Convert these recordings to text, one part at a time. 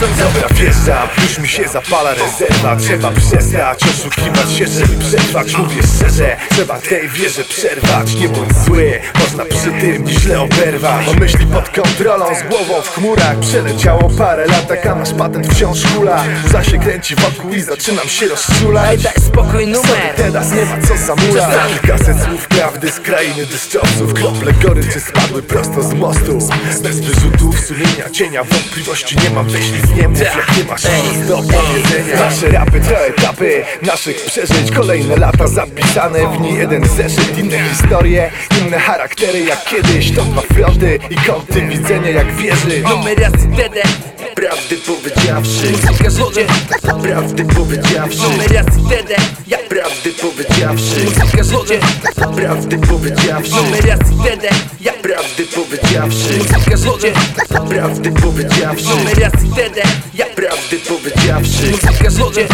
Don't wjeżdżam, już mi się zapala rezerwa. Trzeba przestać oszukiwać się, żeby przetrwać. Mówię szczerze, trzeba tej wierze przerwać. Nie bądź zły, można przy tym źle oberwać. Mam myśli pod kontrolą, z głową w chmurach. Przeleciało parę lat, a nasz patent wciąż hula. Za się kręci wokół i zaczynam się rozczulać. Ej, daj spokój numer. teraz nie ma co zamulać. Kilkaset słów prawdy z krainy deszczowców. Krople goryczy spadły prosto z mostu. Bez wyrzutów sumienia, cienia wątpliwości Nie mam myśli, nie mów. Jak nie masz nic do powiedzenia. Nasze rapy to etapy naszych przeżyć. Kolejne lata zapisane w nie jeden zeszyt Inne historie, inne charaktery. Jak kiedyś To dwa fronty i kąty widzenia jak wieży Numeracji DD Prawdy powiedziawszy. Muzyka życie Prawdy powiedziawszy. Numeracji DD Ja. Prawdy powiedziawszy. Muzyka życie Prawdy powiedziawszy. Numeracji DD Ja. Prawdy powiedziawszy. Muzyka życie Prawdy powiedziawszy. Numeracji DD Ja prawdy powiedziawszy Muzyka życie.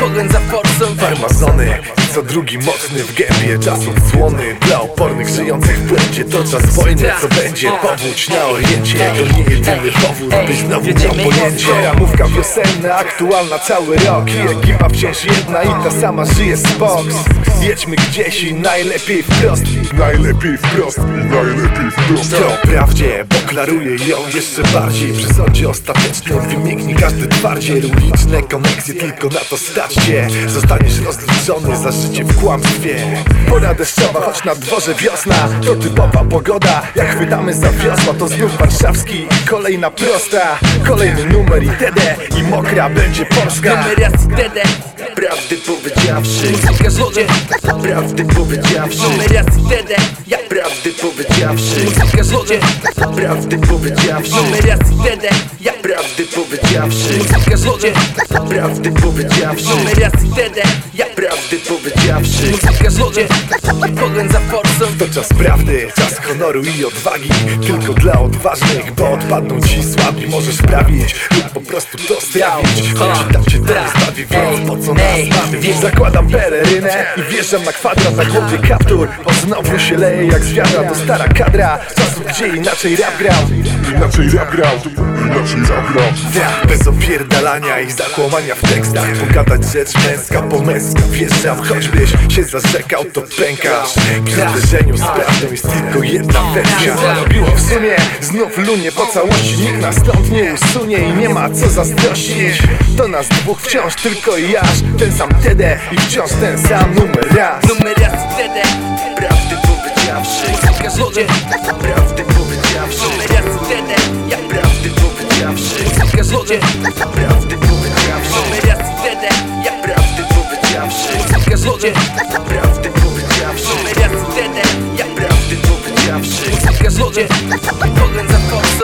Pogląd za forsą. Farmazony co drugi mocny w gębie. Czas odsłony dla opornych żyjących w błędzie. To czas wojny, co będzie? Powódź na oriencie. To nie jedyny powód, byś znowu miał pojęcie. Ramówka wiosenna, aktualna cały rok. I ekipa wciąż jedna i ta sama żyje z Fox Jedźmy gdzieś i najlepiej wprost. Najlepiej wprost, najlepiej wprost. To prawdzie, bo klaruje ją jeszcze bardziej? Przy sądzie ostatecznym wymięknie każdy twardziel. Uliczne koneksje, tylko na to staćcie. Zostaniesz rozliczony za życie w kłamstwie. Pora deszczowa, choć na dworze wiosna. To typowa pogoda, jak chwytamy za wiosła To znów warszawski. I kolejna prosta Kolejny numer i TD i mokra będzie Polska. Numeracji DD Prawdy powiedziawszy. Muzyka życie Prawdy powiedziawszy. Numeracji DD Ja prawdy powiedziawszy. Muzyka życie Prawdy powiedziawszy. Numeracji DD Ja prawdy powiedziawszy. Muzyka życie Prawdy powiedziawszy. Numeracji DD Ja prawdy powiedziawszy Muzyka życie. Pogląd za forsą. To czas prawdy, czas honoru i odwagi. Tylko dla odważnych, bo odpadną ci słabi. Możesz sprawić lub po prostu to strawić Choć tam cię teraz bawi, więc po co nas bawić? Zakładam pelerynę i wjeżdżam na kwadrat. Na głowie kaptur, bo znowu się leje jak z wiadra To stara kadra, czasu gdzie inaczej rap grał. Inaczej rap grał, inaczej Ja, bez opierdalania i zakłamania w tekstach. Pogadać rzecz męska po męsku Wjeżdżam, choćbyś się zarzekał to pękasz. Przy zderzeniu z prawdą jest tylko jedna wersja. Zarobiło w sumie, znów lunie po całości. Nikt nas stąd nie usunie i nie ma co zazdrościć. To nas dwóch wciąż tylko i aż Ten sam TD i wciąż ten sam numer raz. Numeracji DD Prawdy powiedziawszy Prawdy powiedziawszy. Numeracji DD Ja prawdy powiedziawszy Muzyka życie Prawdy powiedziawszy Numeracji DD Ja prawdy powiedziawszy Muzyka życie Prawdy powiedziawszy Numeracji DD Ja prawdy powiedziawszy Muzyka życie Pogląd za